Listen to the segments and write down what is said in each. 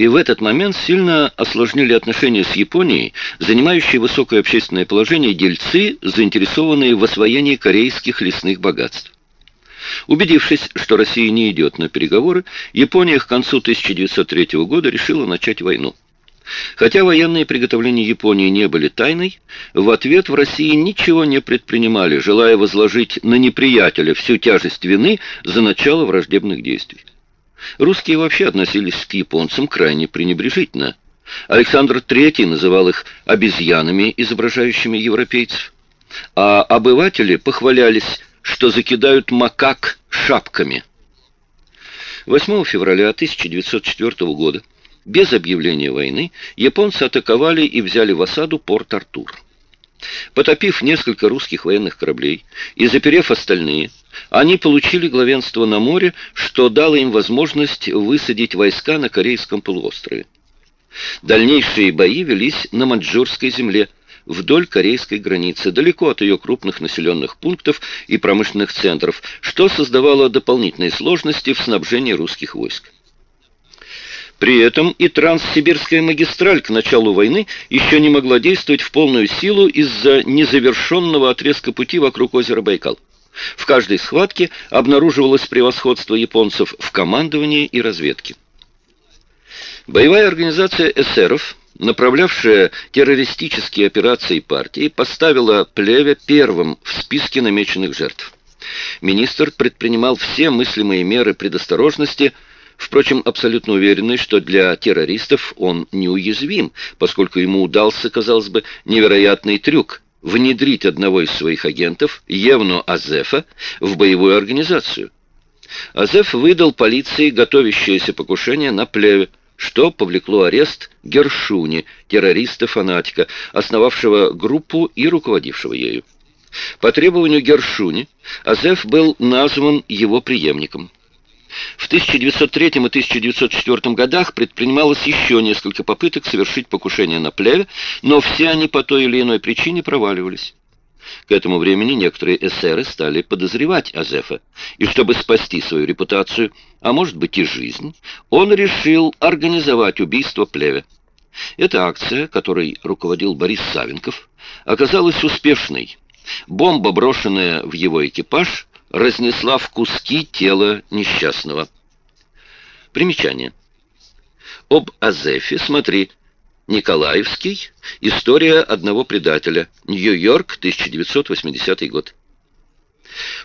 и в этот момент сильно осложнили отношения с Японией, занимающие высокое общественное положение дельцы, заинтересованные в освоении корейских лесных богатств. Убедившись, что Россия не идет на переговоры, Япония к концу 1903 года решила начать войну. Хотя военные приготовления Японии не были тайной, в ответ в России ничего не предпринимали, желая возложить на неприятеля всю тяжесть вины за начало враждебных действий. Русские вообще относились к японцам крайне пренебрежительно. Александр III называл их обезьянами, изображающими европейцев, а обыватели похвалялись, что закидают макак шапками. 8 февраля 1904 года без объявления войны японцы атаковали и взяли в осаду порт Артур. Потопив несколько русских военных кораблей и заперев остальные, они получили главенство на море, что дало им возможность высадить войска на Корейском полуострове. Дальнейшие бои велись на Маньчжурской земле, вдоль корейской границы, далеко от ее крупных населенных пунктов и промышленных центров, что создавало дополнительные сложности в снабжении русских войск. При этом и Транссибирская магистраль к началу войны еще не могла действовать в полную силу из-за незавершенного отрезка пути вокруг озера Байкал. В каждой схватке обнаруживалось превосходство японцев в командовании и разведке. Боевая организация эсеров, направлявшая террористические операции партии, поставила Плеве первым в списке намеченных жертв. Министр предпринимал все мыслимые меры предосторожности – Впрочем, абсолютно уверенный, что для террористов он неуязвим, поскольку ему удался, казалось бы, невероятный трюк – внедрить одного из своих агентов, Евну Азефа, в боевую организацию. Азеф выдал полиции готовящееся покушение на плеве, что повлекло арест Гершуни, террориста-фанатика, основавшего группу и руководившего ею. По требованию Гершуни Азеф был назван его преемником. В 1903 и 1904 годах предпринималось еще несколько попыток совершить покушение на плеве, но все они по той или иной причине проваливались. К этому времени некоторые эсеры стали подозревать Азефа, и чтобы спасти свою репутацию, а может быть и жизнь, он решил организовать убийство плеве. Эта акция, которой руководил Борис Савенков, оказалась успешной. Бомба, брошенная в его экипаж, разнесла в куски тело несчастного. Примечание. Об Азефе смотри Николаевский. История одного предателя. Нью-Йорк, 1980 год.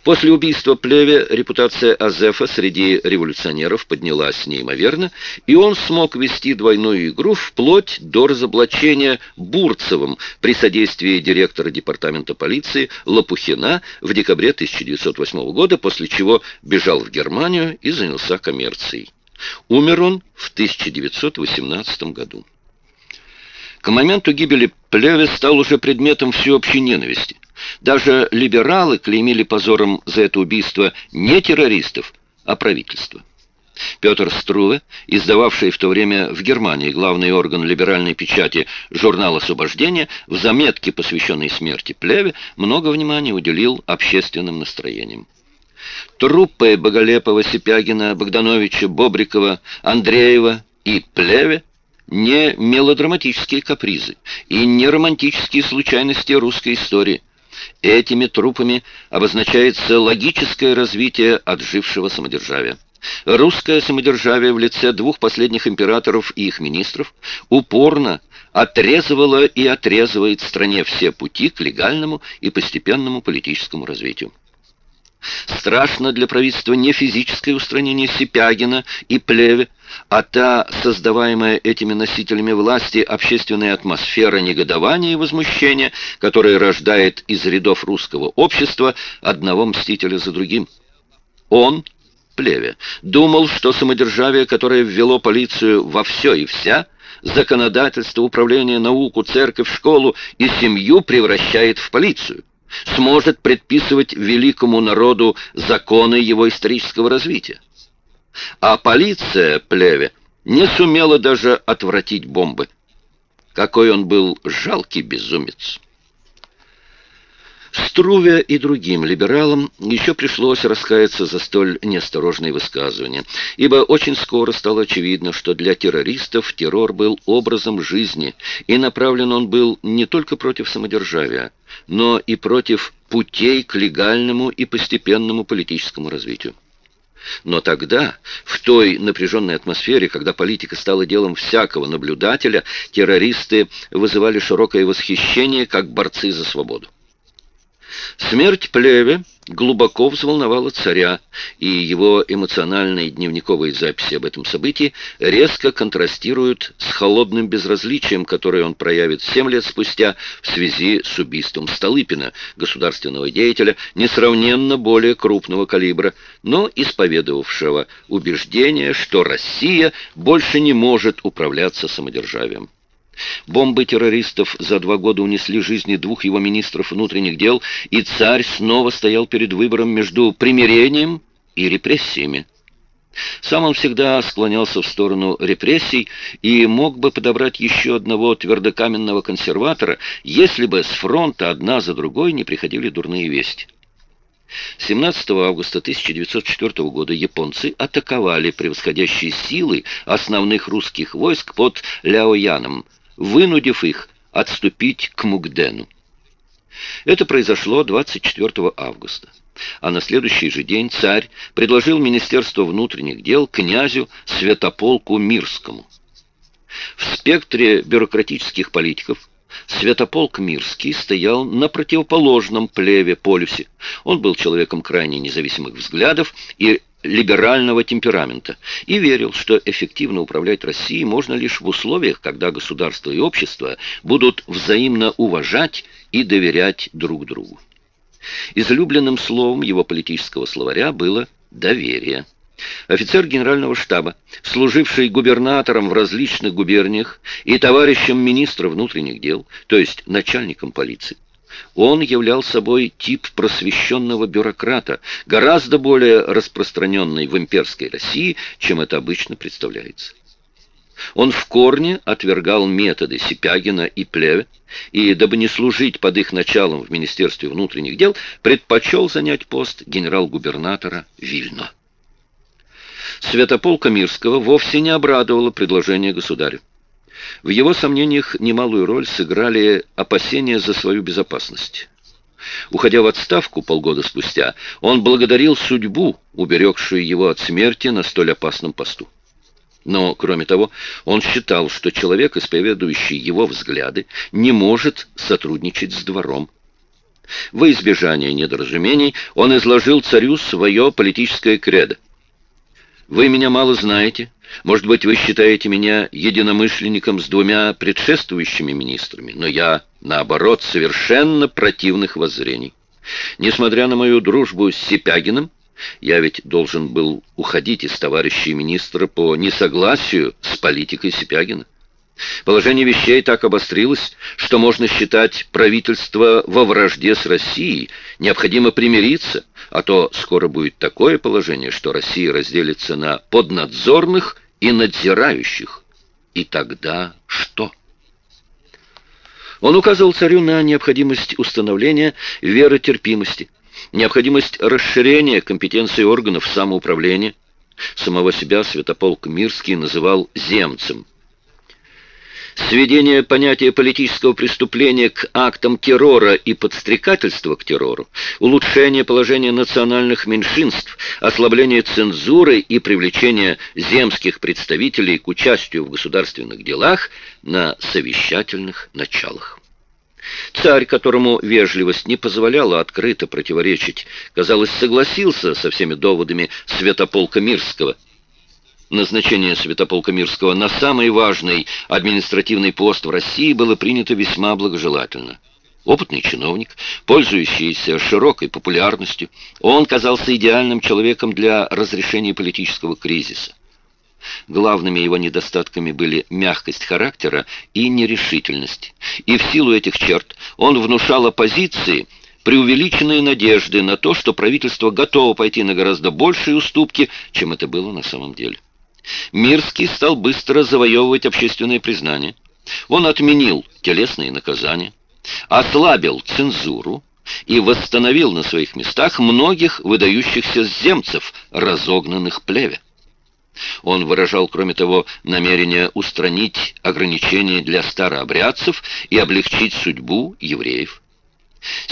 После убийства Плеве репутация Азефа среди революционеров поднялась неимоверно, и он смог вести двойную игру вплоть до разоблачения Бурцевым при содействии директора департамента полиции Лопухина в декабре 1908 года, после чего бежал в Германию и занялся коммерцией. Умер он в 1918 году. К моменту гибели Плеве стал уже предметом всеобщей ненависти. Даже либералы клеймили позором за это убийство не террористов, а правительство. Петр Струве, издававший в то время в Германии главный орган либеральной печати «Журнал освобождения», в заметке, посвященной смерти Плеве, много внимания уделил общественным настроениям. Труппы Боголепова, Сипягина, Богдановича, Бобрикова, Андреева и Плеве не мелодраматические капризы и не романтические случайности русской истории – Этими трупами обозначается логическое развитие отжившего самодержавия. Русское самодержавие в лице двух последних императоров и их министров упорно отрезывало и отрезывает стране все пути к легальному и постепенному политическому развитию. Страшно для правительства не физическое устранение Сипягина и Плеве, а та, создаваемая этими носителями власти, общественная атмосфера негодования и возмущения, которая рождает из рядов русского общества одного мстителя за другим. Он, Плеве, думал, что самодержавие, которое ввело полицию во все и вся, законодательство, управление, науку, церковь, школу и семью превращает в полицию сможет предписывать великому народу законы его исторического развития. А полиция Плеве не сумела даже отвратить бомбы. Какой он был жалкий безумец! Струве и другим либералам еще пришлось раскаяться за столь неосторожные высказывания, ибо очень скоро стало очевидно, что для террористов террор был образом жизни, и направлен он был не только против самодержавия, но и против путей к легальному и постепенному политическому развитию. Но тогда, в той напряженной атмосфере, когда политика стала делом всякого наблюдателя, террористы вызывали широкое восхищение как борцы за свободу. Смерть Плеве глубоко взволновала царя, и его эмоциональные дневниковые записи об этом событии резко контрастируют с холодным безразличием, которое он проявит семь лет спустя в связи с убийством Столыпина, государственного деятеля, несравненно более крупного калибра, но исповедовавшего убеждение, что Россия больше не может управляться самодержавием. Бомбы террористов за два года унесли жизни двух его министров внутренних дел, и царь снова стоял перед выбором между примирением и репрессиями. Сам он всегда склонялся в сторону репрессий и мог бы подобрать еще одного твердокаменного консерватора, если бы с фронта одна за другой не приходили дурные вести. 17 августа 1904 года японцы атаковали превосходящие силы основных русских войск под Ляояном, вынудив их отступить к Мугдену. Это произошло 24 августа. А на следующий же день царь предложил Министерству внутренних дел князю Святополку Мирскому. В спектре бюрократических политиков Святополк Мирский стоял на противоположном плеве полюсе. Он был человеком крайне независимых взглядов и либерального темперамента и верил, что эффективно управлять Россией можно лишь в условиях, когда государство и общество будут взаимно уважать и доверять друг другу. Излюбленным словом его политического словаря было «доверие». Офицер генерального штаба, служивший губернатором в различных губерниях и товарищем министра внутренних дел, то есть начальником полиции, он являл собой тип просвещенного бюрократа, гораздо более распространенный в имперской России, чем это обычно представляется. Он в корне отвергал методы Сипягина и Плеве, и, дабы не служить под их началом в Министерстве внутренних дел, предпочел занять пост генерал-губернатора Вильно. Святополка Мирского вовсе не обрадовало предложение государя. В его сомнениях немалую роль сыграли опасения за свою безопасность. Уходя в отставку полгода спустя, он благодарил судьбу, уберегшую его от смерти на столь опасном посту. Но, кроме того, он считал, что человек, исповедующий его взгляды, не может сотрудничать с двором. Во избежание недоразумений он изложил царю свое политическое кредо. «Вы меня мало знаете, может быть, вы считаете меня единомышленником с двумя предшествующими министрами, но я, наоборот, совершенно противных воззрений. Несмотря на мою дружбу с Сипягиным, я ведь должен был уходить из товарищей министра по несогласию с политикой Сипягина. Положение вещей так обострилось, что можно считать правительство во вражде с Россией, необходимо примириться, а то скоро будет такое положение, что Россия разделится на поднадзорных и надзирающих. И тогда что? Он указывал царю на необходимость установления веротерпимости, необходимость расширения компетенции органов самоуправления. Самого себя Святополк Мирский называл «земцем», сведение понятия политического преступления к актам террора и подстрекательства к террору, улучшение положения национальных меньшинств, ослабление цензуры и привлечение земских представителей к участию в государственных делах на совещательных началах. Царь, которому вежливость не позволяла открыто противоречить, казалось, согласился со всеми доводами Святополка Мирского – Назначение Святополка Мирского на самый важный административный пост в России было принято весьма благожелательно. Опытный чиновник, пользующийся широкой популярностью, он казался идеальным человеком для разрешения политического кризиса. Главными его недостатками были мягкость характера и нерешительность. И в силу этих черт он внушал оппозиции преувеличенные надежды на то, что правительство готово пойти на гораздо большие уступки, чем это было на самом деле. Мирский стал быстро завоевывать общественное признание. Он отменил телесные наказания, ослабил цензуру, и восстановил на своих местах многих выдающихся земцев, разогнанных плеве. Он выражал, кроме того, намерение устранить ограничения для старообрядцев и облегчить судьбу евреев.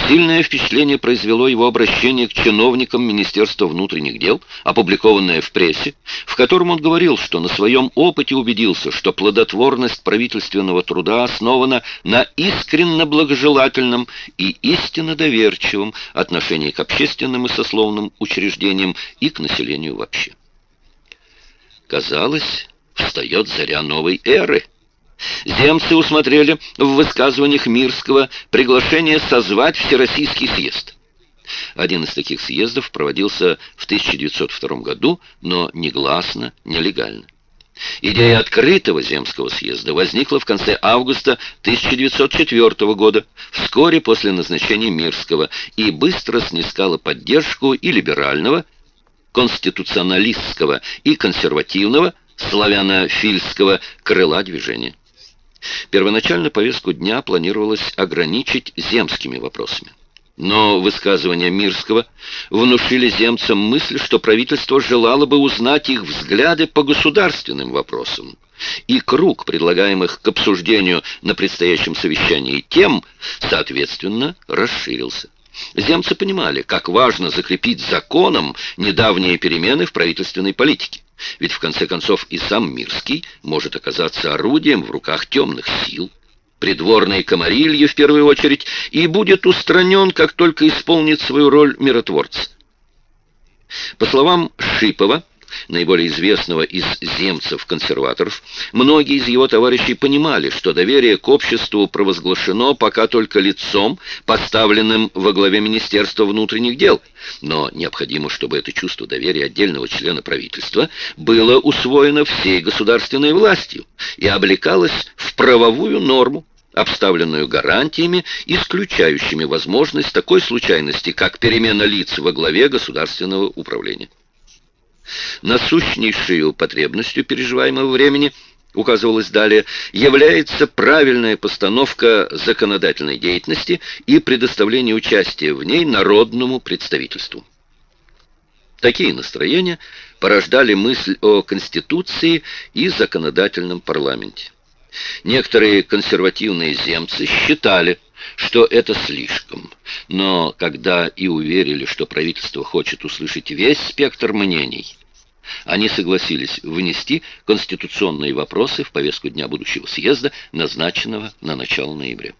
Сильное впечатление произвело его обращение к чиновникам Министерства внутренних дел, опубликованное в прессе, в котором он говорил, что на своем опыте убедился, что плодотворность правительственного труда основана на искренно благожелательном и истинно доверчивом отношении к общественным и сословным учреждениям и к населению вообще. Казалось, встает заря новой эры. Земцы усмотрели в высказываниях Мирского приглашение созвать Всероссийский съезд. Один из таких съездов проводился в 1902 году, но негласно, нелегально. Идея открытого земского съезда возникла в конце августа 1904 года, вскоре после назначения Мирского, и быстро снискала поддержку и либерального, конституционалистского и консервативного славяно-фильского крыла движения. Первоначально повестку дня планировалось ограничить земскими вопросами. Но высказывания Мирского внушили земцам мысль, что правительство желало бы узнать их взгляды по государственным вопросам. И круг предлагаемых к обсуждению на предстоящем совещании тем, соответственно, расширился. Земцы понимали, как важно закрепить законом недавние перемены в правительственной политике. Ведь в конце концов и сам Мирский может оказаться орудием в руках темных сил. Придворный комарилье в первую очередь и будет устранен, как только исполнит свою роль миротворца. По словам Шипова, наиболее известного из земцев-консерваторов, многие из его товарищей понимали, что доверие к обществу провозглашено пока только лицом, поставленным во главе Министерства внутренних дел, но необходимо, чтобы это чувство доверия отдельного члена правительства было усвоено всей государственной властью и облекалось в правовую норму, обставленную гарантиями, исключающими возможность такой случайности, как перемена лиц во главе государственного управления. Насущнейшую потребностью переживаемого времени, указывалось далее, является правильная постановка законодательной деятельности и предоставление участия в ней народному представительству. Такие настроения порождали мысль о Конституции и законодательном парламенте. Некоторые консервативные земцы считали, что это слишком. Но когда и уверили, что правительство хочет услышать весь спектр мнений, они согласились внести конституционные вопросы в повестку дня будущего съезда, назначенного на начало ноября.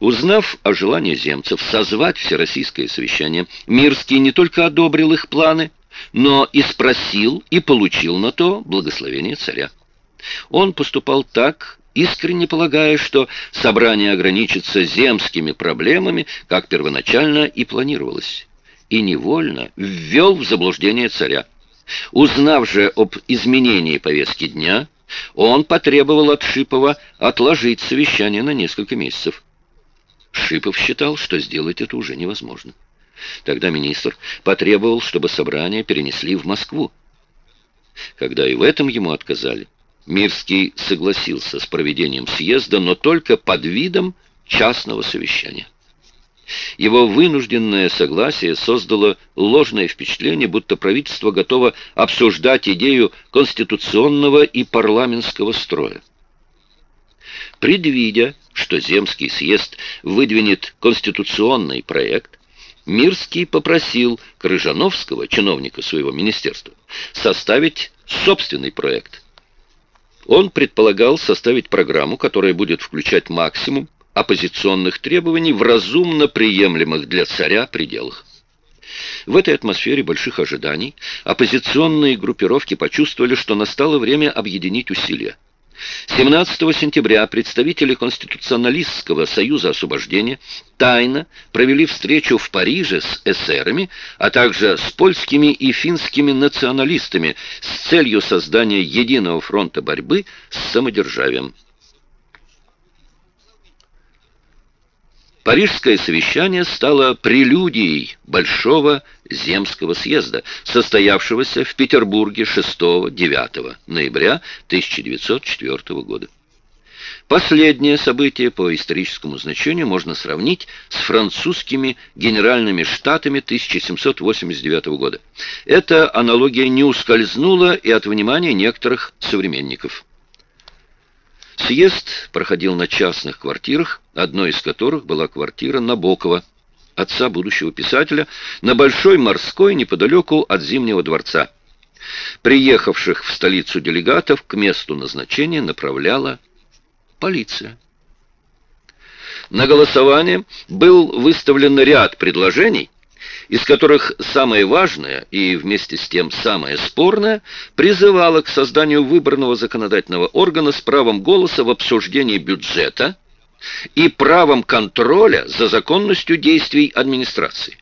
Узнав о желании земцев созвать всероссийское совещание, Мирский не только одобрил их планы, но и спросил и получил на то благословение царя. Он поступал так, искренне полагая, что собрание ограничится земскими проблемами, как первоначально и планировалось, и невольно ввел в заблуждение царя. Узнав же об изменении повестки дня, он потребовал от Шипова отложить совещание на несколько месяцев. Шипов считал, что сделать это уже невозможно. Тогда министр потребовал, чтобы собрание перенесли в Москву. Когда и в этом ему отказали, Мирский согласился с проведением съезда, но только под видом частного совещания. Его вынужденное согласие создало ложное впечатление, будто правительство готово обсуждать идею конституционного и парламентского строя. Предвидя, что Земский съезд выдвинет конституционный проект, Мирский попросил Крыжановского, чиновника своего министерства, составить собственный проект – он предполагал составить программу, которая будет включать максимум оппозиционных требований в разумно приемлемых для царя пределах. В этой атмосфере больших ожиданий оппозиционные группировки почувствовали, что настало время объединить усилия. 17 сентября представители Конституционалистского союза освобождения тайно провели встречу в Париже с эсерами, а также с польскими и финскими националистами с целью создания единого фронта борьбы с самодержавием. Парижское совещание стало прелюдией Большого Земского съезда, состоявшегося в Петербурге 6-9 ноября 1904 года. Последнее событие по историческому значению можно сравнить с французскими генеральными штатами 1789 года. Эта аналогия не ускользнула и от внимания некоторых современников. Съезд проходил на частных квартирах, одной из которых была квартира Набокова, отца будущего писателя, на Большой Морской неподалеку от Зимнего дворца. Приехавших в столицу делегатов к месту назначения направляла полиция. На голосование был выставлен ряд предложений, из которых самое важное и вместе с тем самое спорное призывало к созданию выбранного законодательного органа с правом голоса в обсуждении бюджета и правом контроля за законностью действий администрации.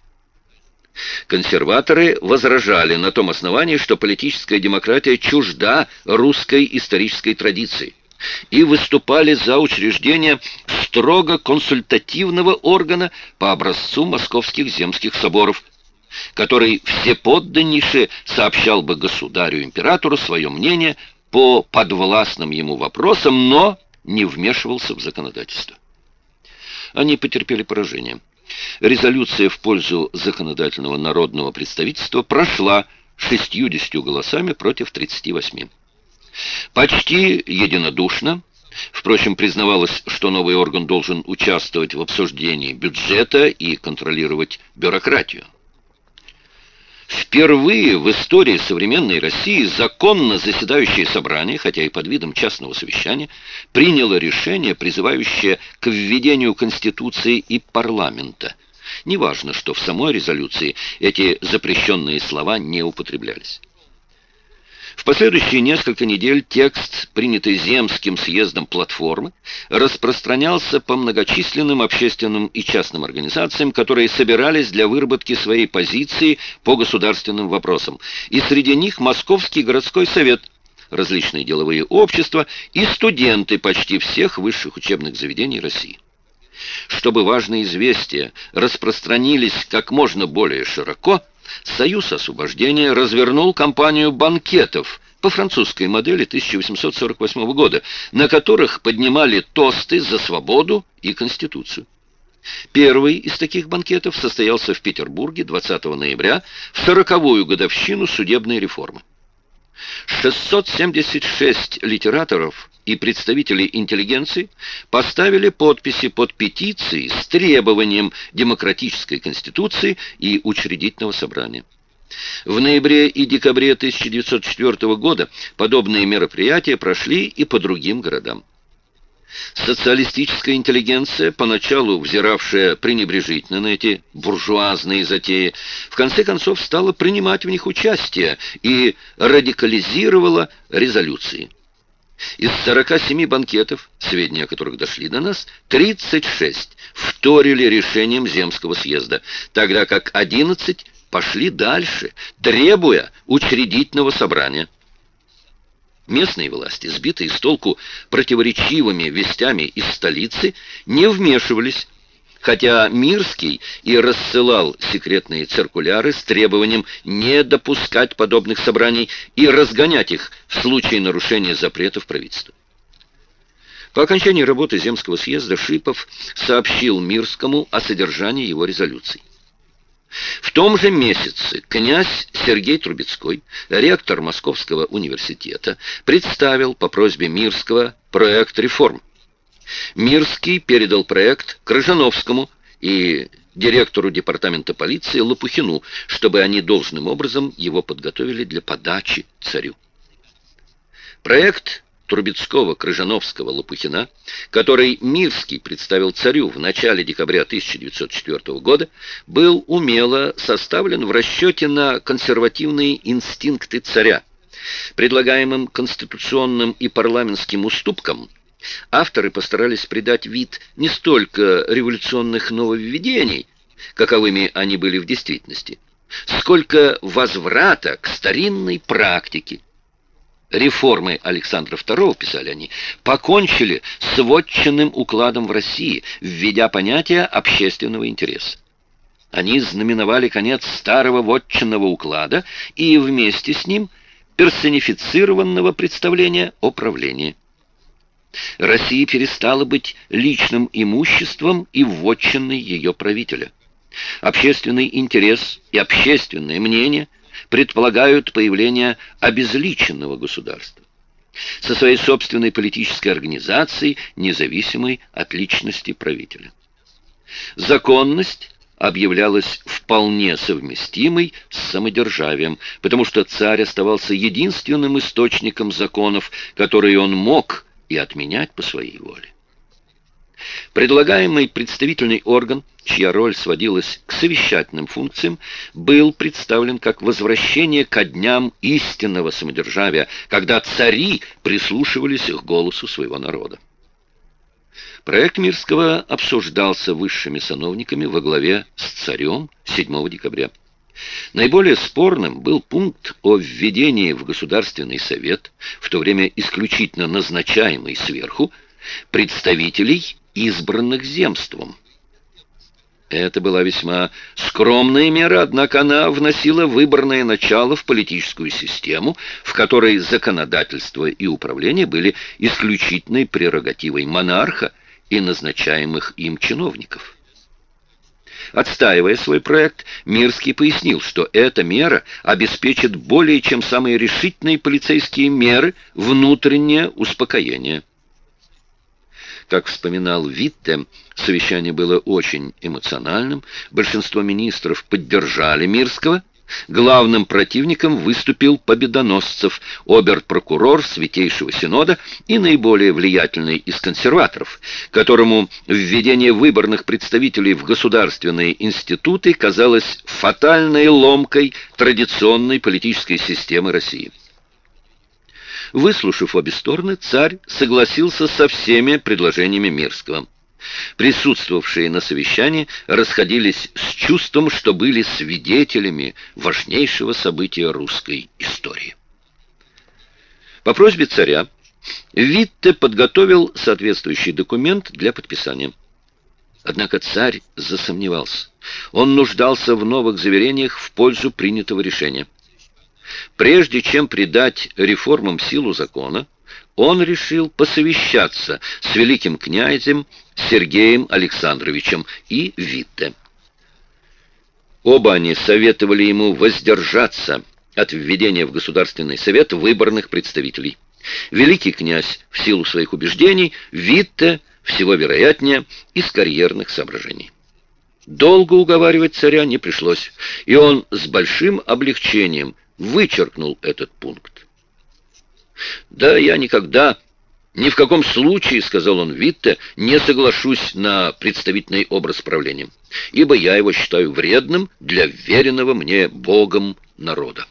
Консерваторы возражали на том основании, что политическая демократия чужда русской исторической традиции и выступали за учреждение строго консультативного органа по образцу московских земских соборов, который всеподданнейше сообщал бы государю-императору свое мнение по подвластным ему вопросам, но не вмешивался в законодательство. Они потерпели поражение. Резолюция в пользу законодательного народного представительства прошла 60 голосами против 38. Почти единодушно, впрочем, признавалось, что новый орган должен участвовать в обсуждении бюджета и контролировать бюрократию. Впервые в истории современной России законно заседающее собрание, хотя и под видом частного совещания, приняло решение, призывающее к введению Конституции и парламента. Неважно, что в самой резолюции эти запрещенные слова не употреблялись. В последующие несколько недель текст, принятый Земским съездом платформы, распространялся по многочисленным общественным и частным организациям, которые собирались для выработки своей позиции по государственным вопросам. И среди них Московский городской совет, различные деловые общества и студенты почти всех высших учебных заведений России. Чтобы важные известия распространились как можно более широко, Союз освобождения развернул кампанию банкетов по французской модели 1848 года, на которых поднимали тосты за свободу и Конституцию. Первый из таких банкетов состоялся в Петербурге 20 ноября в 40-ю годовщину судебной реформы. 676 литераторов и представители интеллигенции поставили подписи под петицией с требованием демократической конституции и учредительного собрания. В ноябре и декабре 1904 года подобные мероприятия прошли и по другим городам. Социалистическая интеллигенция, поначалу взиравшая пренебрежительно на эти буржуазные затеи, в конце концов стала принимать в них участие и радикализировала резолюции. Из 47 банкетов, сведения о которых дошли до нас, 36 вторили решением Земского съезда, тогда как 11 пошли дальше, требуя учредительного собрания. Местные власти, сбитые с толку противоречивыми вестями из столицы, не вмешивались хотя Мирский и рассылал секретные циркуляры с требованием не допускать подобных собраний и разгонять их в случае нарушения запретов правительства. По окончании работы Земского съезда Шипов сообщил Мирскому о содержании его резолюций. В том же месяце князь Сергей Трубецкой, ректор Московского университета, представил по просьбе Мирского проект реформ. Мирский передал проект Крыжановскому и директору департамента полиции Лопухину, чтобы они должным образом его подготовили для подачи царю. Проект Трубецкого, Крыжановского, Лопухина, который Мирский представил царю в начале декабря 1904 года, был умело составлен в расчете на консервативные инстинкты царя. Предлагаемым конституционным и парламентским уступкам авторы постарались придать вид не столько революционных нововведений, каковыми они были в действительности, сколько возврата к старинной практике. Реформы Александра II, писали они, покончили с вотчинным укладом в России, введя понятие общественного интереса. Они знаменовали конец старого вотчинного уклада и вместе с ним персонифицированного представления о правлении. Россия перестала быть личным имуществом и вотчиной ее правителя. Общественный интерес и общественное мнение предполагают появление обезличенного государства со своей собственной политической организацией, независимой от личности правителя. Законность объявлялась вполне совместимой с самодержавием, потому что царь оставался единственным источником законов, которые он мог и отменять по своей воле. Предлагаемый представительный орган, чья роль сводилась к совещательным функциям, был представлен как возвращение ко дням истинного самодержавия, когда цари прислушивались к голосу своего народа. Проект Мирского обсуждался высшими сановниками во главе с царем 7 декабря. Наиболее спорным был пункт о введении в Государственный совет, в то время исключительно назначаемый сверху, представителей избранных земством. Это была весьма скромная мера, однако она вносила выборное начало в политическую систему, в которой законодательство и управление были исключительной прерогативой монарха и назначаемых им чиновников. Отстаивая свой проект, Мирский пояснил, что эта мера обеспечит более чем самые решительные полицейские меры внутреннее успокоение. Как вспоминал Витте, совещание было очень эмоциональным, большинство министров поддержали Мирского, Главным противником выступил Победоносцев, обер-прокурор Святейшего Синода и наиболее влиятельный из консерваторов, которому введение выборных представителей в государственные институты казалось фатальной ломкой традиционной политической системы России. Выслушав обе стороны, царь согласился со всеми предложениями Мирского. Присутствовавшие на совещании расходились с чувством, что были свидетелями важнейшего события русской истории. По просьбе царя Витте подготовил соответствующий документ для подписания. Однако царь засомневался. Он нуждался в новых заверениях в пользу принятого решения. Прежде чем придать реформам силу закона, он решил посовещаться с великим князем Сергеем Александровичем и Витте. Оба они советовали ему воздержаться от введения в Государственный совет выборных представителей. Великий князь в силу своих убеждений, Витте всего вероятнее из карьерных соображений. Долго уговаривать царя не пришлось, и он с большим облегчением вычеркнул этот пункт. «Да я никогда, ни в каком случае, — сказал он Витте, — не соглашусь на представительный образ правления, ибо я его считаю вредным для веренного мне Богом народа».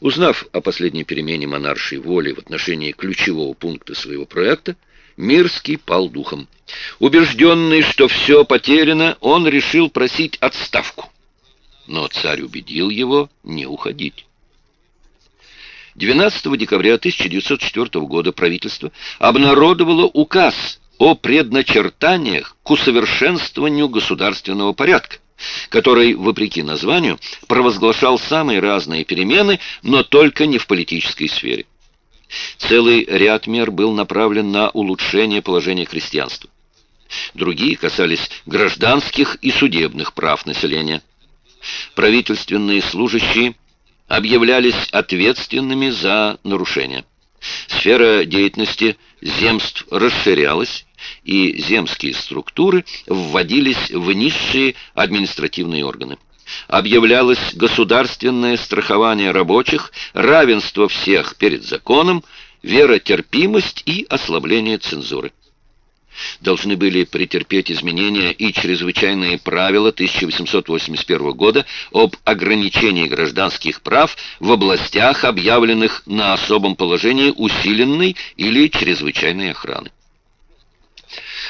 Узнав о последней перемене монаршей воли в отношении ключевого пункта своего проекта, Мирский пал духом. Убежденный, что все потеряно, он решил просить отставку но царь убедил его не уходить. 12 декабря 1904 года правительство обнародовало указ о предначертаниях к усовершенствованию государственного порядка, который, вопреки названию, провозглашал самые разные перемены, но только не в политической сфере. Целый ряд мер был направлен на улучшение положения крестьянства. Другие касались гражданских и судебных прав населения правительственные служащие объявлялись ответственными за нарушения. Сфера деятельности земств расширялась, и земские структуры вводились в низшие административные органы. Объявлялось государственное страхование рабочих, равенство всех перед законом, веротерпимость и ослабление цензуры должны были претерпеть изменения и чрезвычайные правила 1881 года об ограничении гражданских прав в областях, объявленных на особом положении усиленной или чрезвычайной охраны.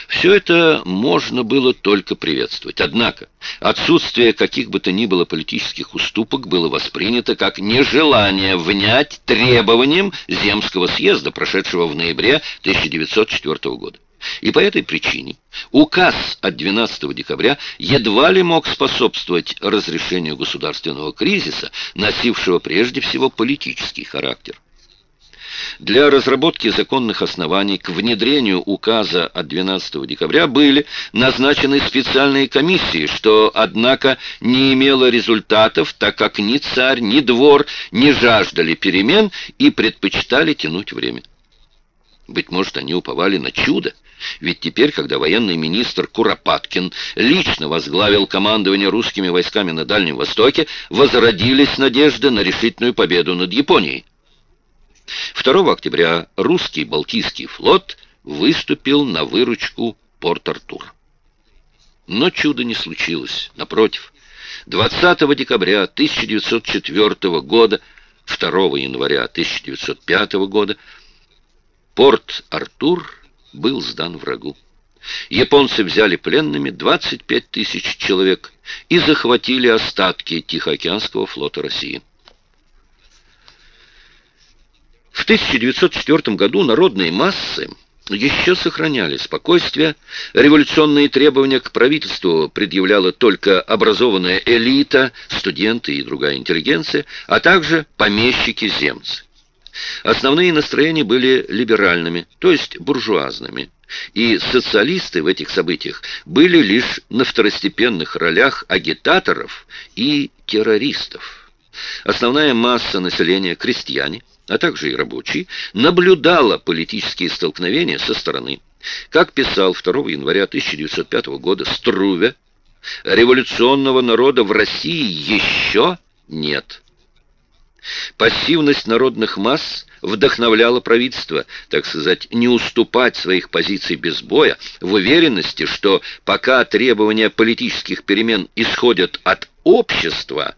Все это можно было только приветствовать. Однако отсутствие каких бы то ни было политических уступок было воспринято как нежелание внять требованиям Земского съезда, прошедшего в ноябре 1904 года. И по этой причине указ от 12 декабря едва ли мог способствовать разрешению государственного кризиса, носившего прежде всего политический характер. Для разработки законных оснований к внедрению указа от 12 декабря были назначены специальные комиссии, что, однако, не имело результатов, так как ни царь, ни двор не жаждали перемен и предпочитали тянуть время. Быть может, они уповали на чудо, ведь теперь, когда военный министр Куропаткин лично возглавил командование русскими войсками на Дальнем Востоке, возродились надежды на решительную победу над Японией. 2 октября русский Балтийский флот выступил на выручку Порт-Артур. Но чуда не случилось. Напротив, 20 декабря 1904 года, 2 января 1905 года Порт-Артур был сдан врагу. Японцы взяли пленными 25 тысяч человек и захватили остатки Тихоокеанского флота России. В 1904 году народные массы еще сохраняли спокойствие, революционные требования к правительству предъявляла только образованная элита, студенты и другая интеллигенция, а также помещики-земцы. Основные настроения были либеральными, то есть буржуазными, и социалисты в этих событиях были лишь на второстепенных ролях агитаторов и террористов. Основная масса населения, крестьяне, а также и рабочие, наблюдала политические столкновения со стороны. Как писал 2 января 1905 года Струве, революционного народа в России еще нет. Пассивность народных масс вдохновляла правительство, так сказать, не уступать своих позиций без боя, в уверенности, что пока требования политических перемен исходят от общества,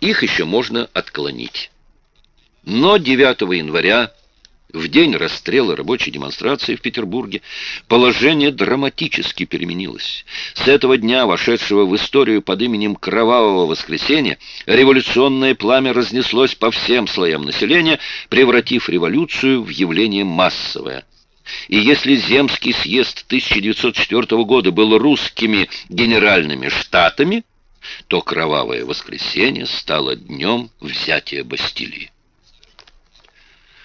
их еще можно отклонить. Но 9 января, в день расстрела рабочей демонстрации в Петербурге, положение драматически переменилось. С этого дня, вошедшего в историю под именем Кровавого воскресенья, революционное пламя разнеслось по всем слоям населения, превратив революцию в явление массовое. И если Земский съезд 1904 года был русскими генеральными штатами, то Кровавое воскресенье стало днем взятия Бастилии.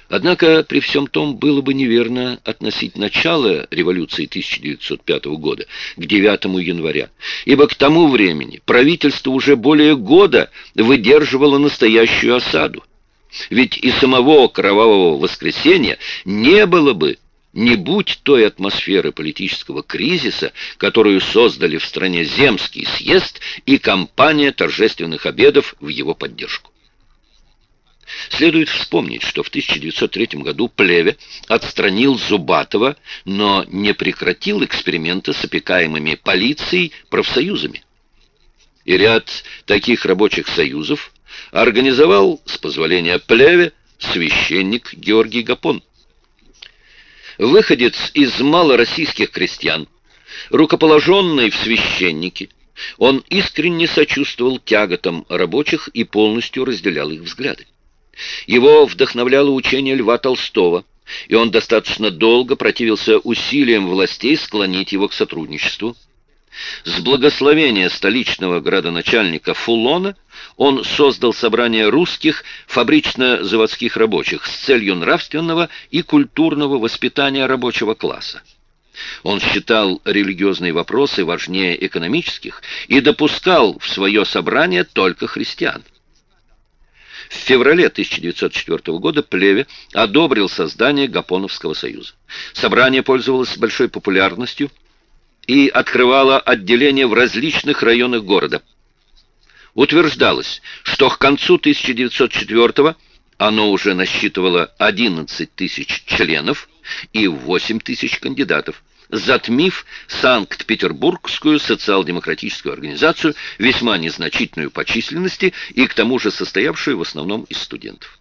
Однако при всем том было бы неверно относить начало революции 1905 года к 9 января, ибо к тому времени правительство уже более года выдерживало настоящую осаду. Ведь и самого кровавого воскресенья не было бы, не будь той атмосферы политического кризиса, которую создали в стране Земский съезд и кампания торжественных обедов в его поддержку. Следует вспомнить, что в 1903 году Плеве отстранил Зубатова, но не прекратил эксперименты с опекаемыми полицией профсоюзами. И ряд таких рабочих союзов организовал, с позволения Плеве, священник Георгий Гапон. Выходец из малороссийских крестьян, рукоположенный в священники, он искренне сочувствовал тяготам рабочих и полностью разделял их взгляды. Его вдохновляло учение Льва Толстого, и он достаточно долго противился усилиям властей склонить его к сотрудничеству. С благословения столичного градоначальника Фулона он создал собрание русских фабрично-заводских рабочих с целью нравственного и культурного воспитания рабочего класса. Он считал религиозные вопросы важнее экономических и допускал в свое собрание только христиан. В феврале 1904 года Плеве одобрил создание Гапоновского союза. Собрание пользовалось большой популярностью и открывало отделения в различных районах города. Утверждалось, что к концу 1904 оно уже насчитывало 11 тысяч членов и 8 тысяч кандидатов затмив Санкт-Петербургскую социал-демократическую организацию, весьма незначительную по численности и к тому же состоявшую в основном из студентов.